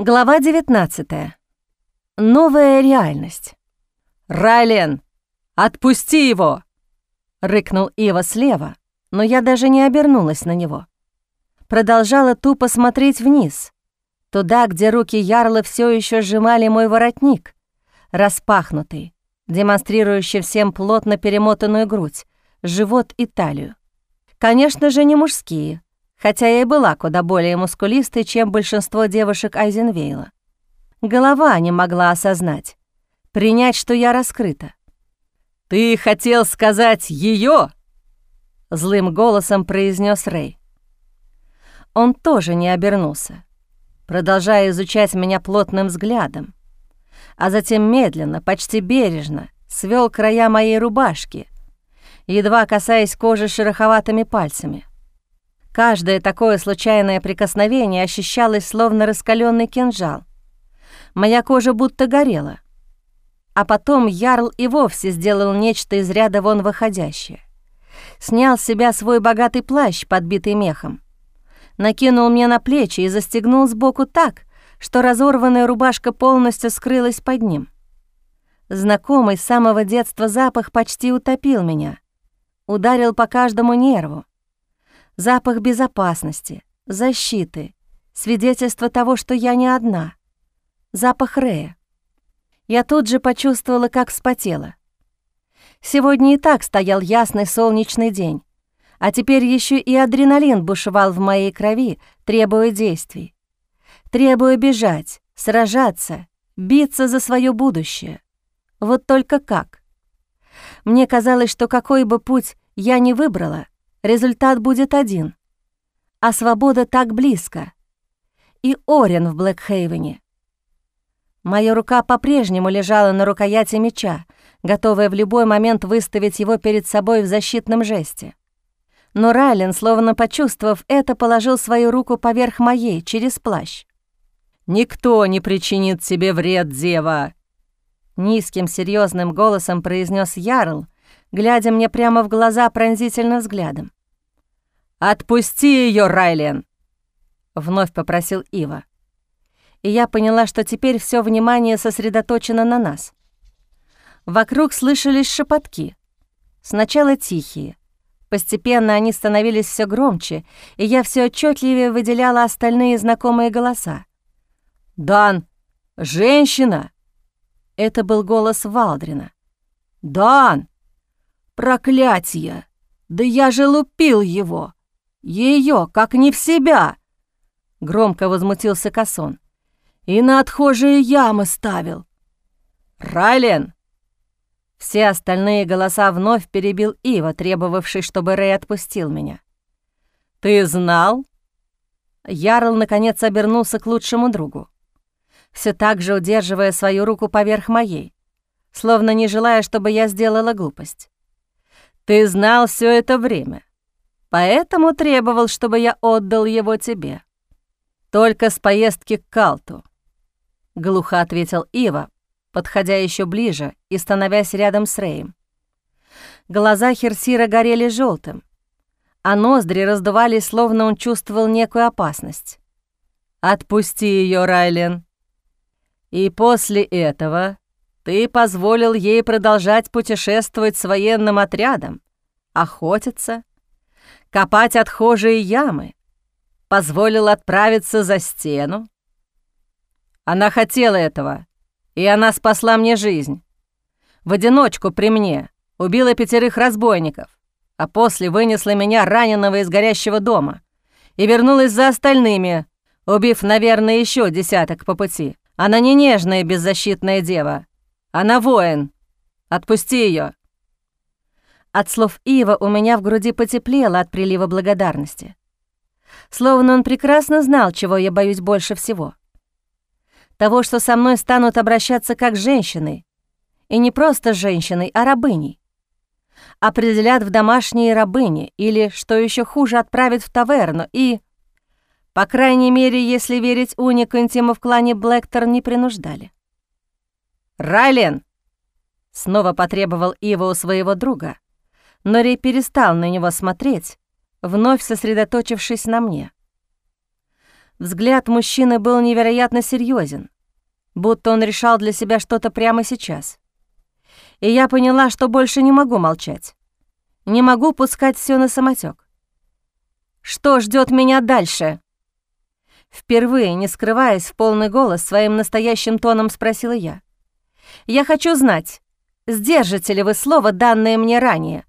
Глава 19. Новая реальность. «Райлен, отпусти его!» — рыкнул Ива слева, но я даже не обернулась на него. Продолжала тупо смотреть вниз, туда, где руки Ярла все еще сжимали мой воротник, распахнутый, демонстрирующий всем плотно перемотанную грудь, живот и талию. Конечно же, не мужские — хотя я и была куда более мускулистой, чем большинство девушек Айзенвейла. Голова не могла осознать, принять, что я раскрыта. «Ты хотел сказать ее? злым голосом произнес Рэй. Он тоже не обернулся, продолжая изучать меня плотным взглядом, а затем медленно, почти бережно, свел края моей рубашки, едва касаясь кожи шероховатыми пальцами. Каждое такое случайное прикосновение ощущалось словно раскаленный кинжал. Моя кожа будто горела. А потом Ярл и вовсе сделал нечто из ряда вон выходящее. Снял с себя свой богатый плащ, подбитый мехом. Накинул мне на плечи и застегнул сбоку так, что разорванная рубашка полностью скрылась под ним. Знакомый с самого детства запах почти утопил меня. Ударил по каждому нерву. Запах безопасности, защиты, свидетельство того, что я не одна. Запах Рея. Я тут же почувствовала, как вспотела. Сегодня и так стоял ясный солнечный день, а теперь еще и адреналин бушевал в моей крови, требуя действий. Требуя бежать, сражаться, биться за свое будущее. Вот только как? Мне казалось, что какой бы путь я ни выбрала — результат будет один. А свобода так близко. И Орен в Блэкхейвене. Моя рука по-прежнему лежала на рукояти меча, готовая в любой момент выставить его перед собой в защитном жесте. Но Райлен, словно почувствовав это, положил свою руку поверх моей, через плащ. «Никто не причинит тебе вред, дева!» Низким серьезным голосом произнес Ярл, глядя мне прямо в глаза пронзительным взглядом. «Отпусти ее, Райлен!» — вновь попросил Ива. И я поняла, что теперь все внимание сосредоточено на нас. Вокруг слышались шепотки. Сначала тихие. Постепенно они становились все громче, и я все отчетливее выделяла остальные знакомые голоса. «Дан! Женщина!» Это был голос Валдрина. «Дан! Проклятие! Да я же лупил его! Ее, как не в себя!» Громко возмутился Касон. «И на отхожие ямы ставил!» «Райлен!» Все остальные голоса вновь перебил Ива, требовавший, чтобы Рэй отпустил меня. «Ты знал?» Ярл, наконец, обернулся к лучшему другу, все так же удерживая свою руку поверх моей, словно не желая, чтобы я сделала глупость. Ты знал все это время, поэтому требовал, чтобы я отдал его тебе. Только с поездки к Калту. Глухо ответил Ива, подходя еще ближе и становясь рядом с Рэем. Глаза Херсира горели желтым, а ноздри раздувались, словно он чувствовал некую опасность. «Отпусти ее, Райлен. И после этого ты позволил ей продолжать путешествовать с военным отрядом, охотиться, копать отхожие ямы, позволил отправиться за стену. Она хотела этого, и она спасла мне жизнь. В одиночку при мне убила пятерых разбойников, а после вынесла меня раненого из горящего дома и вернулась за остальными, убив, наверное, еще десяток по пути. Она не нежная беззащитная дева, она воин. Отпусти ее. От слов Ива у меня в груди потеплело от прилива благодарности. Словно он прекрасно знал, чего я боюсь больше всего. Того, что со мной станут обращаться как женщиной. И не просто женщиной, а рабыней. Определят в домашние рабыни или, что еще хуже, отправят в таверну и... По крайней мере, если верить унику интима в клане Блэктор не принуждали. «Райлен!» Снова потребовал Ива у своего друга, но Рей перестал на него смотреть, вновь сосредоточившись на мне. Взгляд мужчины был невероятно серьезен, будто он решал для себя что-то прямо сейчас. И я поняла, что больше не могу молчать. Не могу пускать все на самотек. Что ждет меня дальше? Впервые, не скрываясь в полный голос, своим настоящим тоном спросила я. «Я хочу знать, сдержите ли вы слово, данное мне ранее,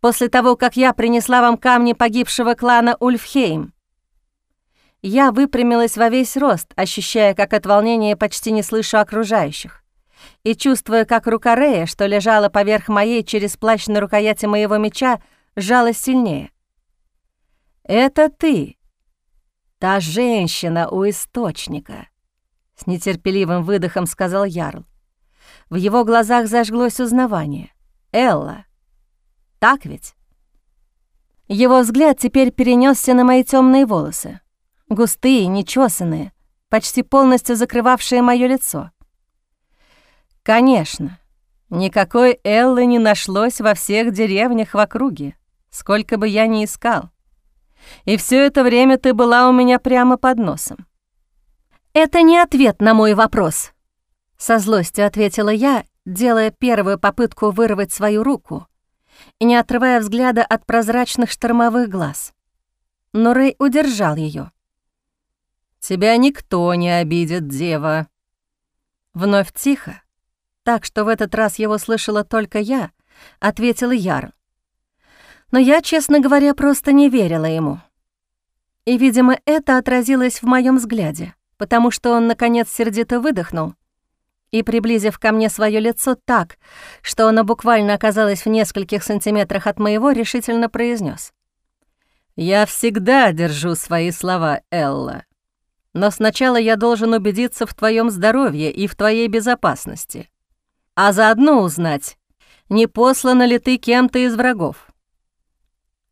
после того, как я принесла вам камни погибшего клана Ульфхейм?» Я выпрямилась во весь рост, ощущая, как от волнения почти не слышу окружающих, и чувствуя, как рука Рея, что лежала поверх моей через плащ на рукояти моего меча, сжалась сильнее. «Это ты», «Та женщина у источника», — с нетерпеливым выдохом сказал Ярл. В его глазах зажглось узнавание. «Элла. Так ведь?» Его взгляд теперь перенесся на мои темные волосы. Густые, нечесанные, почти полностью закрывавшие мое лицо. «Конечно. Никакой Эллы не нашлось во всех деревнях в округе, сколько бы я ни искал. И все это время ты была у меня прямо под носом. Это не ответ на мой вопрос, со злостью ответила я, делая первую попытку вырвать свою руку не отрывая взгляда от прозрачных штормовых глаз. Но Рэй удержал ее. «Тебя никто не обидит, дева». Вновь тихо, так что в этот раз его слышала только я, ответила Яр. Но я, честно говоря, просто не верила ему. И, видимо, это отразилось в моем взгляде, потому что он, наконец, сердито выдохнул и, приблизив ко мне свое лицо так, что оно буквально оказалось в нескольких сантиметрах от моего, решительно произнес: «Я всегда держу свои слова, Элла. Но сначала я должен убедиться в твоем здоровье и в твоей безопасности, а заодно узнать, не послана ли ты кем-то из врагов.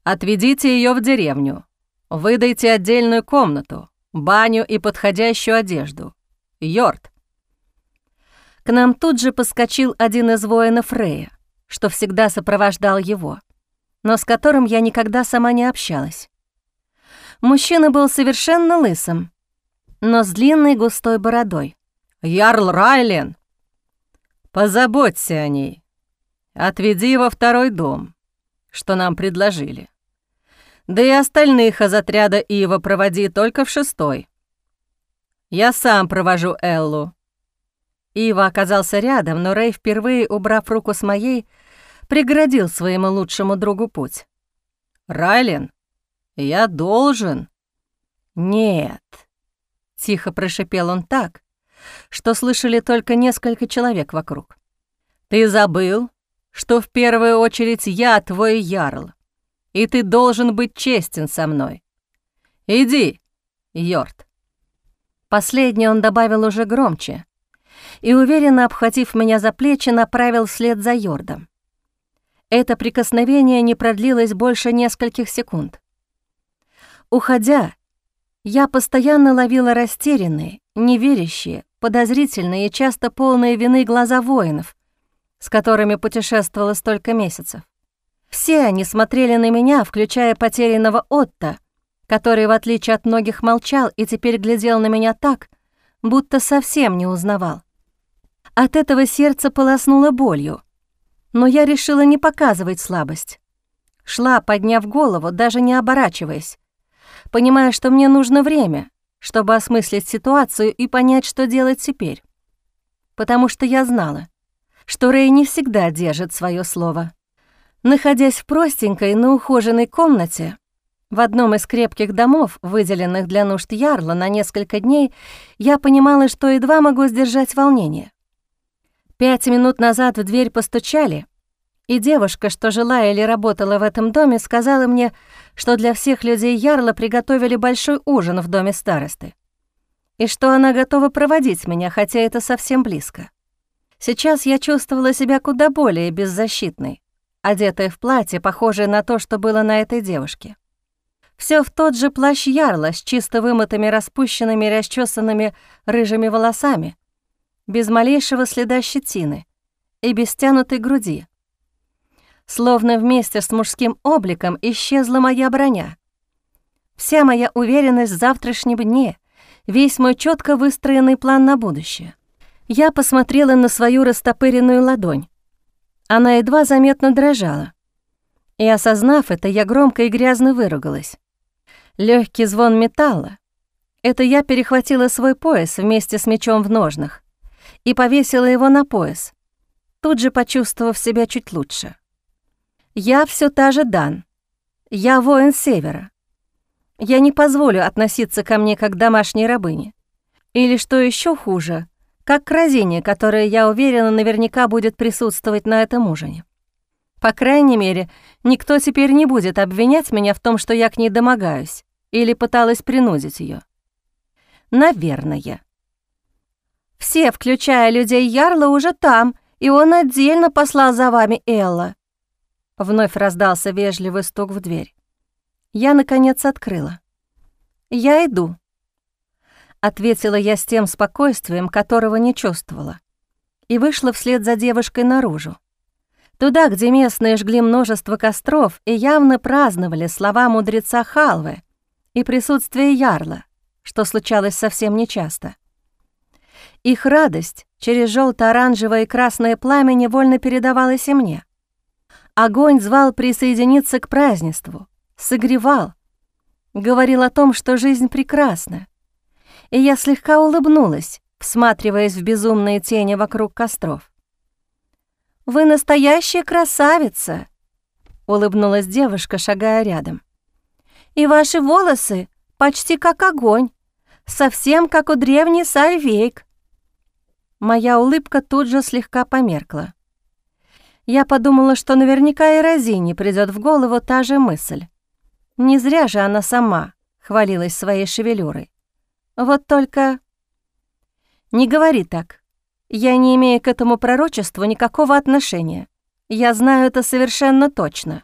Отведите ее в деревню. Выдайте отдельную комнату, баню и подходящую одежду. Йорд. К нам тут же поскочил один из воинов Рея, что всегда сопровождал его, но с которым я никогда сама не общалась. Мужчина был совершенно лысым, но с длинной густой бородой. «Ярл Райлен!» «Позаботься о ней. Отведи во второй дом что нам предложили. Да и остальных из отряда Ива проводи только в шестой. Я сам провожу Эллу». Ива оказался рядом, но Рэй, впервые убрав руку с моей, преградил своему лучшему другу путь. «Райлен, я должен». «Нет», — тихо прошипел он так, что слышали только несколько человек вокруг. «Ты забыл, что в первую очередь я твой ярл, и ты должен быть честен со мной. Иди, Йорд». Последний он добавил уже громче и, уверенно обхватив меня за плечи, направил вслед за Йордом. Это прикосновение не продлилось больше нескольких секунд. Уходя, я постоянно ловила растерянные, неверящие, подозрительные и часто полные вины глаза воинов, с которыми путешествовала столько месяцев. Все они смотрели на меня, включая потерянного Отто, который, в отличие от многих, молчал и теперь глядел на меня так, будто совсем не узнавал. От этого сердце полоснуло болью, но я решила не показывать слабость. Шла, подняв голову, даже не оборачиваясь, понимая, что мне нужно время, чтобы осмыслить ситуацию и понять, что делать теперь. Потому что я знала, что Рэй не всегда держит свое слово. Находясь в простенькой, но ухоженной комнате, в одном из крепких домов, выделенных для нужд Ярла на несколько дней, я понимала, что едва могу сдержать волнение. Пять минут назад в дверь постучали, и девушка, что жила или работала в этом доме, сказала мне, что для всех людей Ярла приготовили большой ужин в доме старосты, и что она готова проводить меня, хотя это совсем близко. Сейчас я чувствовала себя куда более беззащитной, одетая в платье, похожее на то, что было на этой девушке. Все в тот же плащ ярла с чисто вымытыми, распущенными, расчесанными рыжими волосами, без малейшего следа щетины и без тянутой груди. Словно вместе с мужским обликом исчезла моя броня. Вся моя уверенность в завтрашнем дне весь мой четко выстроенный план на будущее. Я посмотрела на свою растопыренную ладонь. Она едва заметно дрожала. И осознав это, я громко и грязно выругалась. Легкий звон металла. Это я перехватила свой пояс вместе с мечом в ножнах и повесила его на пояс, тут же почувствовав себя чуть лучше. Я все та же Дан. Я воин Севера. Я не позволю относиться ко мне как к домашней рабыне. Или, что еще хуже, как к разине, которая, я уверена, наверняка будет присутствовать на этом ужине. По крайней мере, никто теперь не будет обвинять меня в том, что я к ней домогаюсь или пыталась принудить ее. Наверное. Все, включая людей Ярла, уже там, и он отдельно послал за вами Элла. Вновь раздался вежливый стук в дверь. Я, наконец, открыла. «Я иду», — ответила я с тем спокойствием, которого не чувствовала, и вышла вслед за девушкой наружу. Туда, где местные жгли множество костров и явно праздновали слова мудреца Халвы и присутствие Ярла, что случалось совсем нечасто. Их радость через желто оранжевое и красное пламя невольно передавалась и мне. Огонь звал присоединиться к празднеству, согревал, говорил о том, что жизнь прекрасна. И я слегка улыбнулась, всматриваясь в безумные тени вокруг костров. «Вы настоящая красавица!» — улыбнулась девушка, шагая рядом. «И ваши волосы почти как огонь, совсем как у древней Сальвейк. Моя улыбка тут же слегка померкла. Я подумала, что наверняка и Розине придет в голову та же мысль. Не зря же она сама хвалилась своей шевелюрой. Вот только... Не говори так. Я не имею к этому пророчеству никакого отношения. Я знаю это совершенно точно.